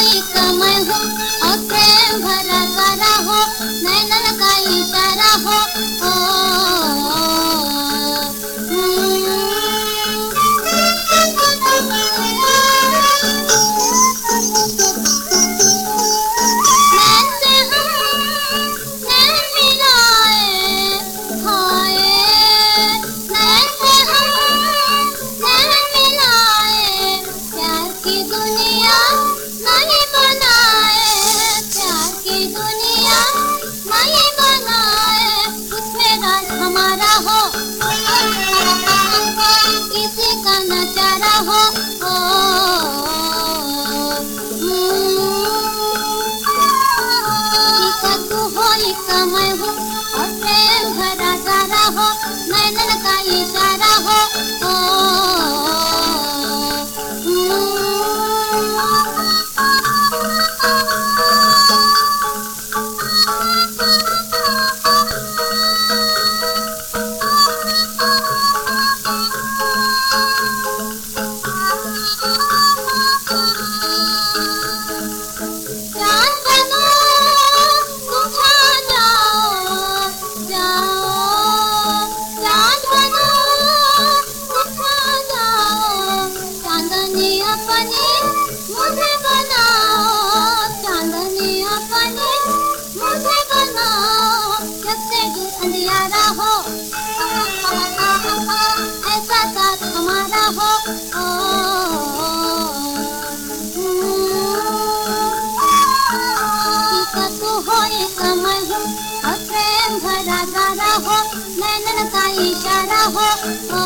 एक मैं हो और प्रेम भरा करा हो नैनन का इशारा हो ओ some प्रेम भरा गारा हो नैनन का इशारा हो ओ